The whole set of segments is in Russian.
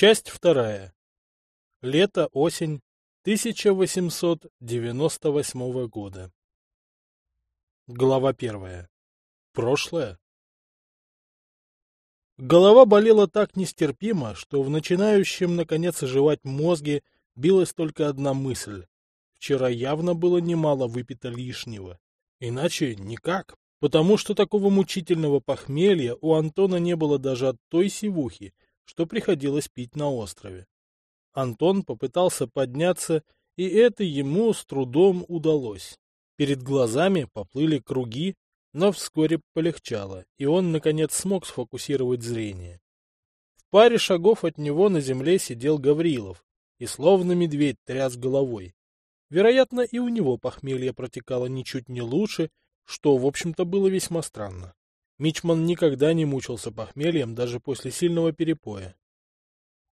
Часть вторая. Лето-осень 1898 года. Глава первая. Прошлое. Голова болела так нестерпимо, что в начинающем, наконец, оживать мозге билась только одна мысль. Вчера явно было немало выпито лишнего. Иначе никак, потому что такого мучительного похмелья у Антона не было даже от той сивухи, что приходилось пить на острове. Антон попытался подняться, и это ему с трудом удалось. Перед глазами поплыли круги, но вскоре полегчало, и он, наконец, смог сфокусировать зрение. В паре шагов от него на земле сидел Гаврилов и словно медведь тряс головой. Вероятно, и у него похмелье протекало ничуть не лучше, что, в общем-то, было весьма странно. Мичман никогда не мучился похмельем даже после сильного перепоя.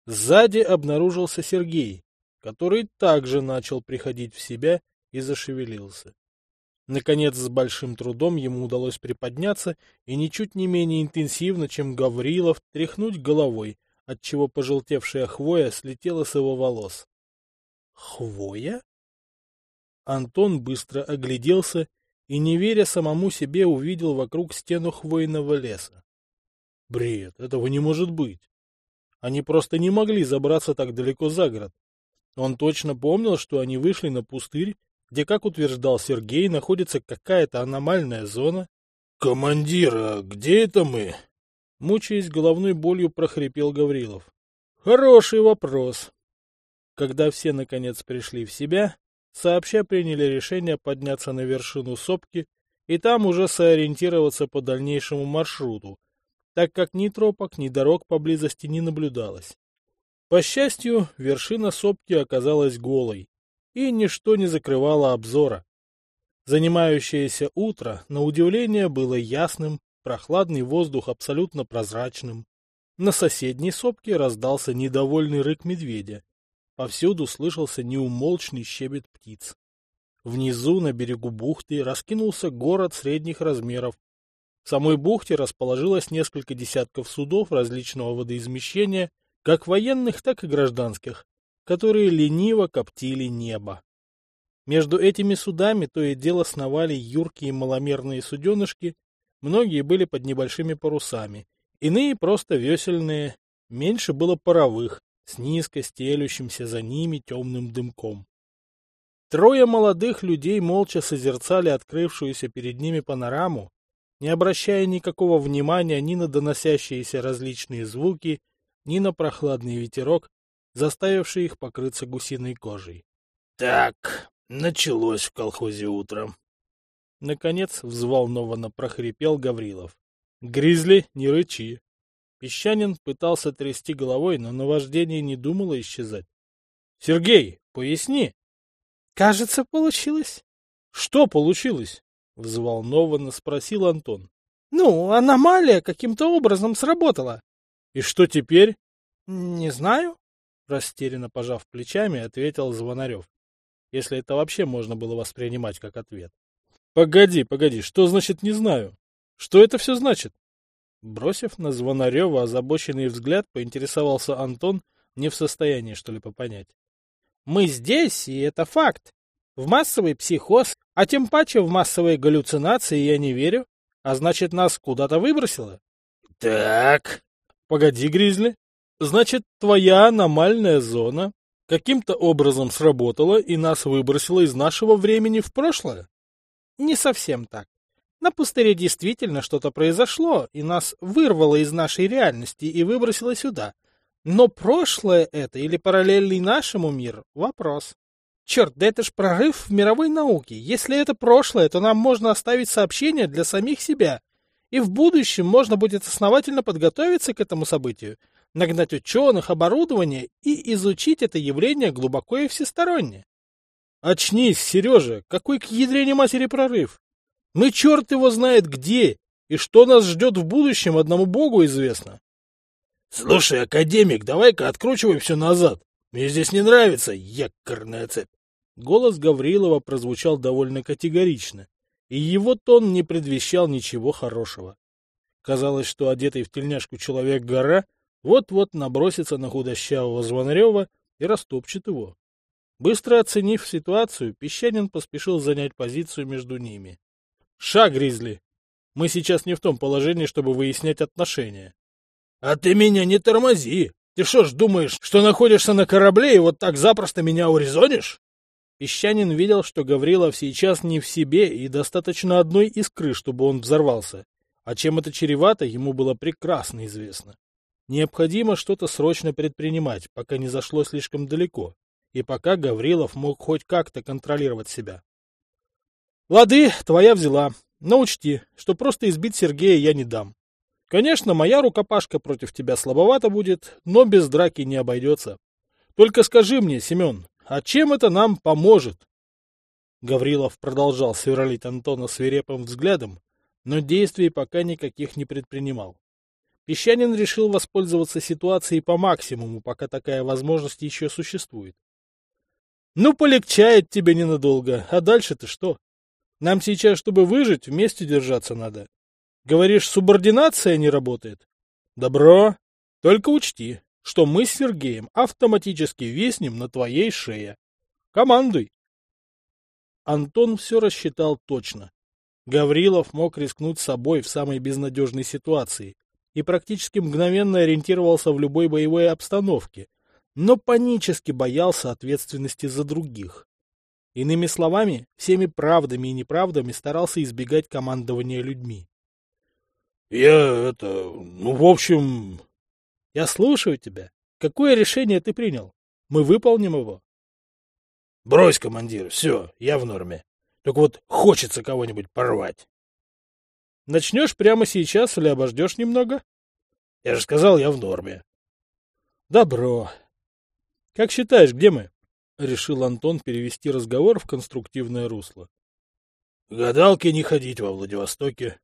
Сзади обнаружился Сергей, который также начал приходить в себя и зашевелился. Наконец, с большим трудом ему удалось приподняться и ничуть не менее интенсивно, чем Гаврилов, тряхнуть головой, отчего пожелтевшая хвоя слетела с его волос. «Хвоя?» Антон быстро огляделся и, не веря самому себе, увидел вокруг стену хвойного леса. Бред, этого не может быть. Они просто не могли забраться так далеко за город. Он точно помнил, что они вышли на пустырь, где, как утверждал Сергей, находится какая-то аномальная зона. «Командир, а где это мы?» Мучаясь головной болью, прохрипел Гаврилов. «Хороший вопрос». Когда все, наконец, пришли в себя, сообща приняли решение подняться на вершину сопки и там уже сориентироваться по дальнейшему маршруту, так как ни тропок, ни дорог поблизости не наблюдалось. По счастью, вершина сопки оказалась голой, и ничто не закрывало обзора. Занимающееся утро, на удивление, было ясным, прохладный воздух абсолютно прозрачным. На соседней сопке раздался недовольный рык медведя, Повсюду слышался неумолчный щебет птиц. Внизу, на берегу бухты, раскинулся город средних размеров. В самой бухте расположилось несколько десятков судов различного водоизмещения, как военных, так и гражданских, которые лениво коптили небо. Между этими судами то и дело сновали юркие маломерные суденышки, многие были под небольшими парусами, иные просто весельные, меньше было паровых, с низко стелющимся за ними темным дымком. Трое молодых людей молча созерцали открывшуюся перед ними панораму, не обращая никакого внимания ни на доносящиеся различные звуки, ни на прохладный ветерок, заставивший их покрыться гусиной кожей. — Так, началось в колхозе утром. Наконец взволнованно прохрипел Гаврилов. — Гризли, не рычи. Песчанин пытался трясти головой, но наваждение не думало исчезать. — Сергей, поясни. — Кажется, получилось. — Что получилось? — взволнованно спросил Антон. — Ну, аномалия каким-то образом сработала. — И что теперь? — Не знаю. Растерянно пожав плечами, ответил Звонарев. Если это вообще можно было воспринимать как ответ. — Погоди, погоди, что значит «не знаю»? Что это все значит? Бросив на Звонарева озабоченный взгляд, поинтересовался Антон, не в состоянии что-либо понять. «Мы здесь, и это факт. В массовый психоз, а тем паче в массовые галлюцинации я не верю. А значит, нас куда-то выбросило». «Так...» «Погоди, Гризли. Значит, твоя аномальная зона каким-то образом сработала и нас выбросила из нашего времени в прошлое?» «Не совсем так. На пустыре действительно что-то произошло, и нас вырвало из нашей реальности и выбросило сюда. Но прошлое это или параллельный нашему мир — вопрос. Черт, да это ж прорыв в мировой науке. Если это прошлое, то нам можно оставить сообщение для самих себя. И в будущем можно будет основательно подготовиться к этому событию, нагнать ученых, оборудование и изучить это явление глубоко и всесторонне. Очнись, Сережа, какой к ядрене матери прорыв? Мы черт его знает где, и что нас ждет в будущем, одному богу известно. Слушай, академик, давай-ка откручивай все назад. Мне здесь не нравится якорная цепь. Голос Гаврилова прозвучал довольно категорично, и его тон не предвещал ничего хорошего. Казалось, что одетый в тельняшку человек-гора Вот-вот набросится на худощавого Звонарева и растопчет его. Быстро оценив ситуацию, Песчанин поспешил занять позицию между ними. — Ша, Гризли! Мы сейчас не в том положении, чтобы выяснять отношения. — А ты меня не тормози! Ты что ж думаешь, что находишься на корабле и вот так запросто меня урезонишь? Песчанин видел, что Гаврилов сейчас не в себе и достаточно одной искры, чтобы он взорвался. А чем это чревато, ему было прекрасно известно. Необходимо что-то срочно предпринимать, пока не зашло слишком далеко и пока Гаврилов мог хоть как-то контролировать себя. Лады, твоя взяла, но учти, что просто избить Сергея я не дам. Конечно, моя рукопашка против тебя слабовато будет, но без драки не обойдется. Только скажи мне, Семен, а чем это нам поможет? Гаврилов продолжал сверлить Антона свирепым взглядом, но действий пока никаких не предпринимал. Песчанин решил воспользоваться ситуацией по максимуму, пока такая возможность еще существует. Ну, полегчает тебе ненадолго, а дальше-то что? Нам сейчас, чтобы выжить, вместе держаться надо. Говоришь, субординация не работает? Добро. Только учти, что мы с Сергеем автоматически виснем на твоей шее. Командуй. Антон все рассчитал точно. Гаврилов мог рискнуть собой в самой безнадежной ситуации и практически мгновенно ориентировался в любой боевой обстановке, но панически боялся ответственности за других. Иными словами, всеми правдами и неправдами старался избегать командования людьми. — Я это... ну, в общем... — Я слушаю тебя. Какое решение ты принял? Мы выполним его. — Брось, командир, все, я в норме. Только вот хочется кого-нибудь порвать. — Начнешь прямо сейчас или обождешь немного? — Я же сказал, я в норме. — Добро. Как считаешь, где мы? Решил Антон перевести разговор в конструктивное русло. Гадалки не ходить во Владивостоке.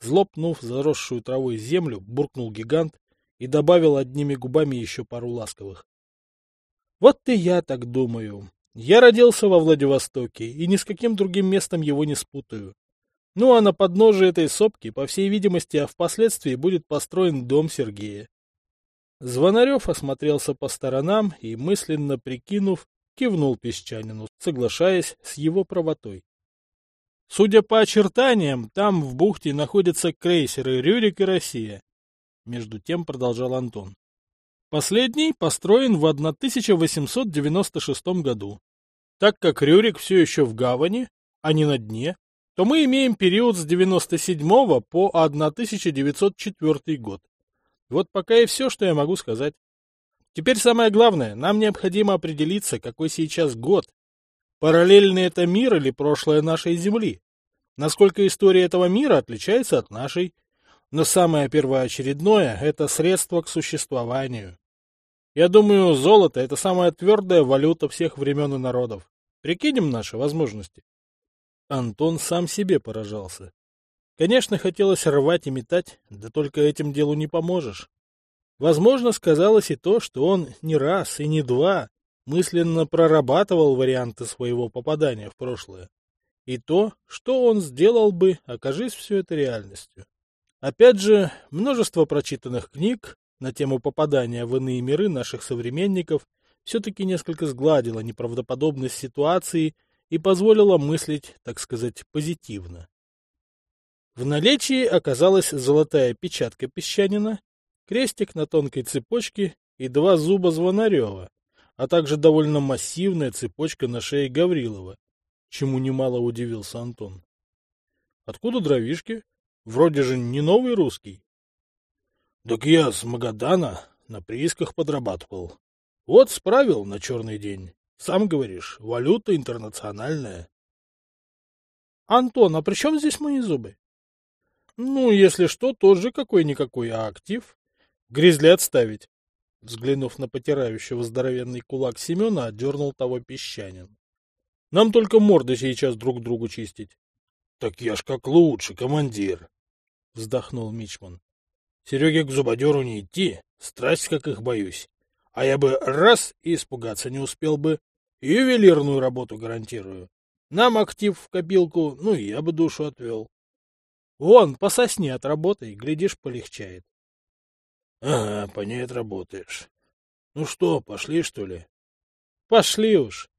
Злопнув заросшую травой землю, буркнул гигант и добавил одними губами еще пару ласковых. Вот и я так думаю. Я родился во Владивостоке и ни с каким другим местом его не спутаю. Ну а на подножии этой сопки, по всей видимости, а впоследствии будет построен дом Сергея. Звонарев осмотрелся по сторонам и, мысленно прикинув, кивнул Песчанину, соглашаясь с его правотой. Судя по очертаниям, там в бухте находятся крейсеры «Рюрик» и «Россия». Между тем продолжал Антон. Последний построен в 1896 году. Так как «Рюрик» все еще в гавани, а не на дне, то мы имеем период с 97 по 1904 год. Вот пока и все, что я могу сказать. Теперь самое главное, нам необходимо определиться, какой сейчас год. Параллельный это мир или прошлое нашей Земли? Насколько история этого мира отличается от нашей? Но самое первоочередное – это средство к существованию. Я думаю, золото – это самая твердая валюта всех времен и народов. Прикинем наши возможности. Антон сам себе поражался. Конечно, хотелось рвать и метать, да только этим делу не поможешь. Возможно, сказалось и то, что он не раз и не два мысленно прорабатывал варианты своего попадания в прошлое. И то, что он сделал бы, окажись все это реальностью. Опять же, множество прочитанных книг на тему попадания в иные миры наших современников все-таки несколько сгладило неправдоподобность ситуации и позволило мыслить, так сказать, позитивно. В наличии оказалась золотая печатка песчанина, крестик на тонкой цепочке и два зуба Звонарева, а также довольно массивная цепочка на шее Гаврилова, чему немало удивился Антон. Откуда дровишки? Вроде же не новый русский. Так я с Магадана на приисках подрабатывал. Вот справил на черный день. Сам говоришь, валюта интернациональная. Антон, а при чем здесь мои зубы? Ну, если что, тоже какой-никакой, а актив. Гризли отставить. Взглянув на потирающего здоровенный кулак Семена, отдернул того песчанин. Нам только морды сейчас друг другу чистить. — Так я ж как лучше, командир! — вздохнул Мичман. — Сереге к зубодеру не идти, страсть как их боюсь. А я бы раз и испугаться не успел бы. Ювелирную работу гарантирую. Нам актив в копилку, ну я бы душу отвел. Вон, по сосне отработай, глядишь, полегчает. Ага, по ней отработаешь. Ну что, пошли, что ли? Пошли уж.